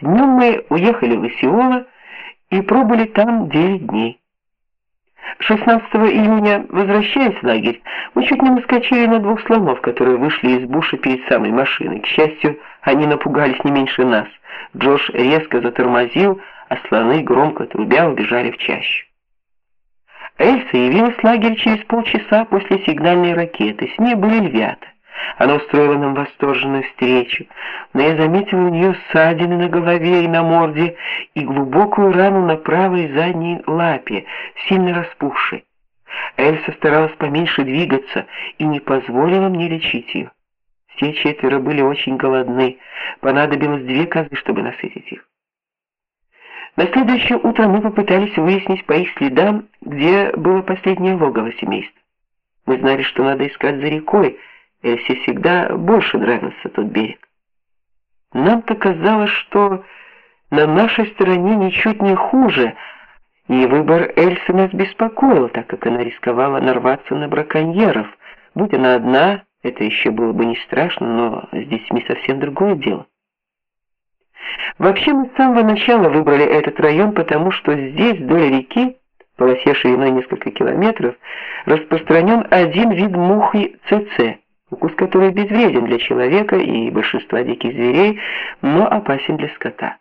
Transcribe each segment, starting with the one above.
Днем мы уехали в Исиола и пробыли там 9 дней. 16 июня, возвращаясь в лагерь, мы чуть не наскочили на двух слонов, которые вышли из буша перед самой машиной. К счастью, они напугались не меньше нас. Джош резко затормозил, а слоны, громко трубя, убежали в чащу. Эльса явилась в лагерь через полчаса после сигнальной ракеты. С ней были львята. Она устроила нам восторженную встречу, но я заметил у нее ссадины на голове и на морде и глубокую рану на правой задней лапе, сильно распухшей. Эльса старалась поменьше двигаться и не позволила мне лечить ее. Все четверо были очень голодны, понадобилось две козы, чтобы насытить их. На следующее утро мы попытались выяснить по их следам, где было последнее логово семейства. Мы знали, что надо искать за рекой, Эльсе всегда больше нравился тот берег. Нам-то казалось, что на нашей стороне ничуть не хуже, и выбор Эльсы нас беспокоил, так как она рисковала нарваться на браконьеров. Будь она одна, это еще было бы не страшно, но с детьми совсем другое дело. Вообще мы с самого начала выбрали этот район, потому что здесь, вдоль реки, полосе шириной несколько километров, распространен один вид мухи ЦЦ укус которой безвреден для человека и большинства диких зверей, но опасен для скота.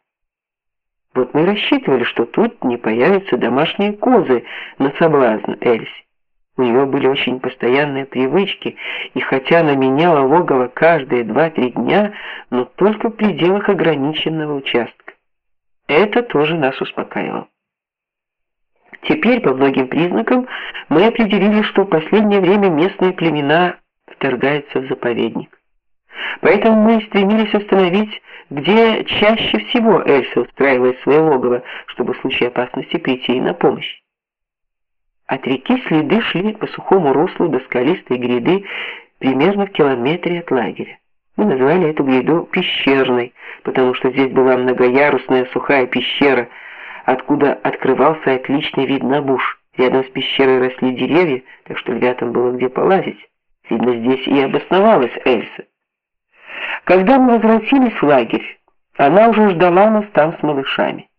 Вот мы рассчитывали, что тут не появятся домашние козы на соблазн Эльси. У нее были очень постоянные привычки, и хотя она меняла логово каждые два-три дня, но только в пределах ограниченного участка. Это тоже нас успокаивало. Теперь по многим признакам мы определили, что в последнее время местные племена вторгается в заповедник. Поэтому мы стремились установить, где чаще всего Эльса устраивает свое логово, чтобы в случае опасности прийти ей на помощь. От реки следы шли по сухому руслу до скалистой гряды примерно в километре от лагеря. Мы назвали эту гряду пещерной, потому что здесь была многоярусная сухая пещера, откуда открывался отличный вид на буш. Рядом с пещерой росли деревья, так что ребятам было где полазить. Видно, здесь и обосновалась Эльса. Когда мы возвратились в лагерь, она уже ждала нас там с малышами.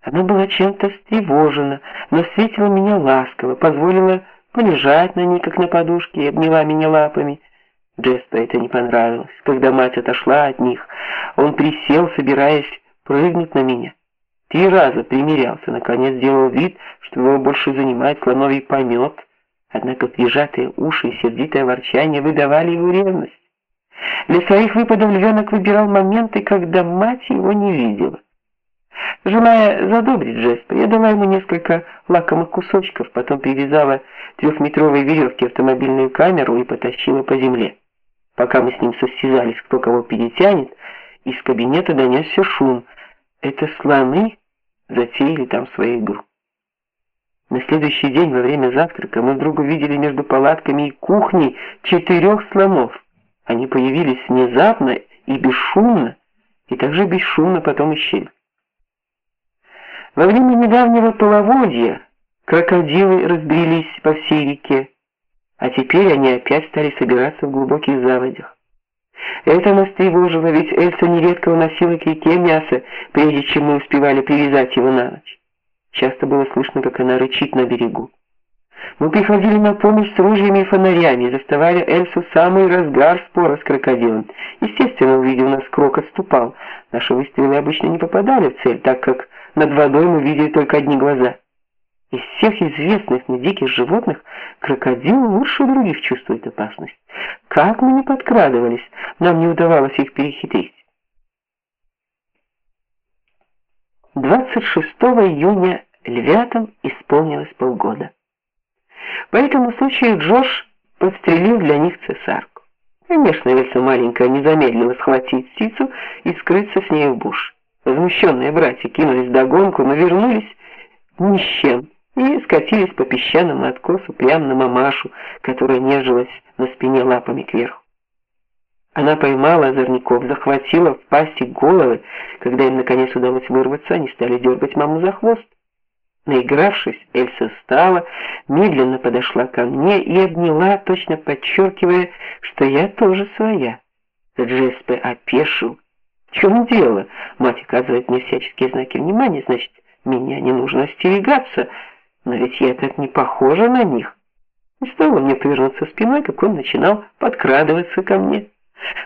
Она была чем-то встревожена, но встретила меня ласково, позволила полежать на ней, как на подушке, и обняла меня лапами. Джеспу это не понравилось. Когда мать отошла от них, он присел, собираясь прыгнуть на меня. Три раза примирялся, наконец сделал вид, что его больше занимает слоновий помет, Однако прижатые уши и сердитое ворчание выдавали его ревность. Для своих выпадов львенок выбирал моменты, когда мать его не видела. Желая задобрить Джеспа, я дала ему несколько лакомых кусочков, потом привязала трехметровой веревки автомобильную камеру и потащила по земле. Пока мы с ним состязались, кто кого перетянет, из кабинета донесся шум. Это слоны затеяли там свою игру. На следующий день во время завтрака мы вдруг увидели между палатками и кухней четырех слонов. Они появились внезапно и бесшумно, и также бесшумно потом исчезли. Во время недавнего половодья крокодилы разбрелись по всей реке, а теперь они опять стали собираться в глубоких заводях. Это нас тревожило, ведь Эльса нередко уносила к реке мясо, прежде чем мы успевали привязать его на ночь. Часто было слышно, как она рычит на берегу. Мы приходили на помощь с ружьями и фонарями заставали Эльсу самый разгар спора с крокодилом. Естественно, увидев нас, крок отступал. Наши выстрелы обычно не попадали в цель, так как над водой мы видели только одни глаза. Из всех известных мне диких животных крокодил лучше других чувствует опасность. Как мы не подкрадывались, нам не удавалось их перехитрить. 26 июня львятам исполнилось полгода. По этому случаю Джош подстрелил для них цесарку. Конечно, Эльса маленькая не замедлила схватить птицу и скрыться с ней в буш. Возмущенные братья кинулись догонку, но вернулись ни с чем и скатились по песчаному откосу прямо на мамашу, которая нежилась на спине лапами кверху. Она поймала озорников, захватила в пасти головы. Когда им наконец удалось вырваться, они стали дергать маму за хвост. Наигравшись, Эльса встала, медленно подошла ко мне и обняла, точно подчеркивая, что я тоже своя. Джеспе опешил. В чем дело? Мать оказывает мне всяческие знаки внимания, значит, меня не нужно остерегаться, но ведь я так не похожа на них. Не стоило мне повернуться спиной, как он начинал подкрадываться ко мне.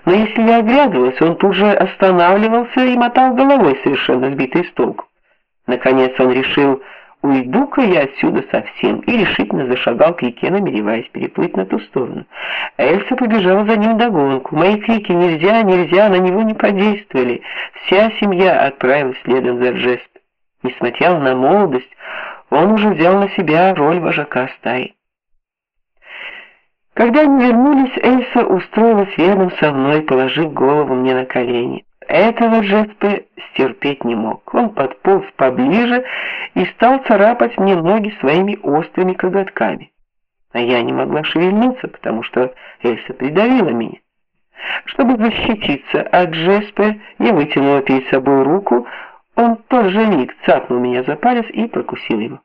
Но если я оглядывалась, он тут же останавливался и мотал головой, совершенно сбитый с толку. Наконец он решил, уйду-ка я отсюда совсем, и решительно зашагал к реке, намереваясь переплыть на ту сторону. Эльса побежала за ним догонку. Мои крики «нельзя, нельзя» на него не подействовали. Вся семья отправилась следом за Джесп. Несмотря на молодость, он уже взял на себя роль вожака стаи. Когда они вернулись, Эльса устроилась рядом со мной, положив голову мне на колени. Этого Джеспе стерпеть не мог. Он подполз поближе и стал царапать мне ноги своими острыми коготками. А я не могла шевельнуться, потому что Эльса придавила меня. Чтобы защититься от Джеспе, я вытянула перед собой руку, он тоже миг цапнул меня за палец и прокусил его.